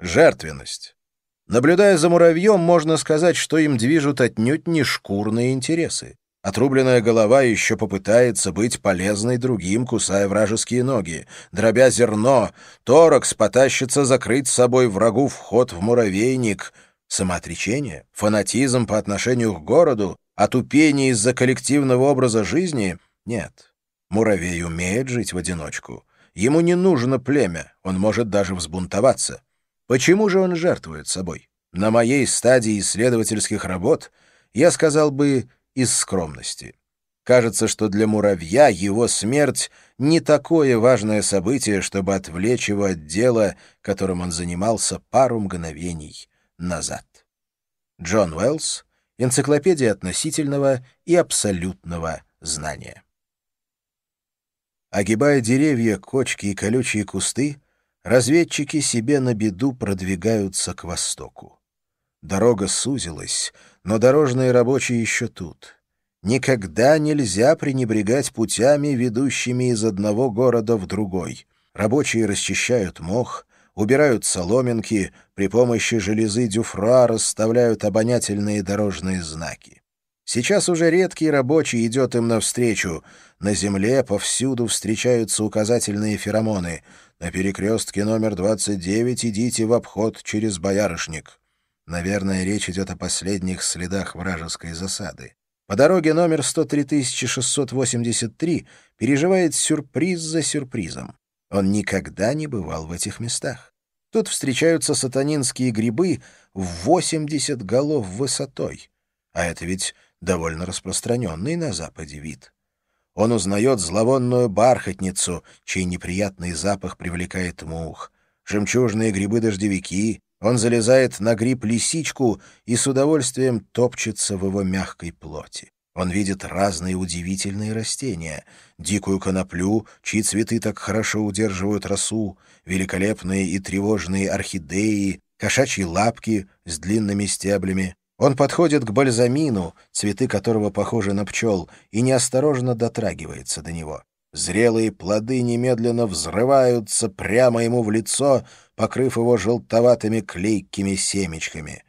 Жертвенность. Наблюдая за муравьем, можно сказать, что им движут отнюдь не шкурные интересы. Отрубленная голова еще попытается быть полезной другим, кусая вражеские ноги. Дробя зерно, торакс потащится закрыть с собой врагу вход в муравейник. Самоотречение, фанатизм по отношению к городу, отупение из-за коллективного образа жизни — нет. Муравей умеет жить в одиночку. Ему не нужно племя, он может даже взбунтоваться. Почему же он жертвует собой? На моей стадии исследовательских работ я сказал бы из скромности. Кажется, что для муравья его смерть не такое важное событие, чтобы отвлечь его от дела, которым он занимался пару мгновений назад. Джон Уэллс, Энциклопедия относительного и абсолютного знания. Огибая деревья, кочки и колючие кусты, разведчики себе на беду продвигаются к востоку. Дорога сузилась, но дорожные рабочие еще тут. Никогда нельзя пренебрегать путями, ведущими из одного города в другой. Рабочие расчищают мох, убирают соломинки, при помощи железы дюфра расставляют обонятельные дорожные знаки. Сейчас уже редкий рабочий идет им навстречу. На земле повсюду встречаются указательные феромоны. На перекрестке номер 29 идите в обход через боярышник. Наверное, речь идет о последних следах вражеской засады. По дороге номер 103683 переживает сюрприз за сюрпризом. Он никогда не бывал в этих местах. Тут встречаются сатанинские грибы в 80 голов высотой. А это ведь довольно распространенный на Западе вид. Он узнает зловонную бархатницу, чей неприятный запах привлекает мух, жемчужные грибы-дождевики, он залезает на гриб-лисичку и с удовольствием топчется в его мягкой плоти. Он видит разные удивительные растения, дикую коноплю, чьи цветы так хорошо удерживают росу, великолепные и тревожные орхидеи, кошачьи лапки с длинными стеблями. Он подходит к бальзамину, цветы которого похожи на пчел, и неосторожно дотрагивается до него. Зрелые плоды немедленно взрываются прямо ему в лицо, покрыв его желтоватыми клейкими семечками.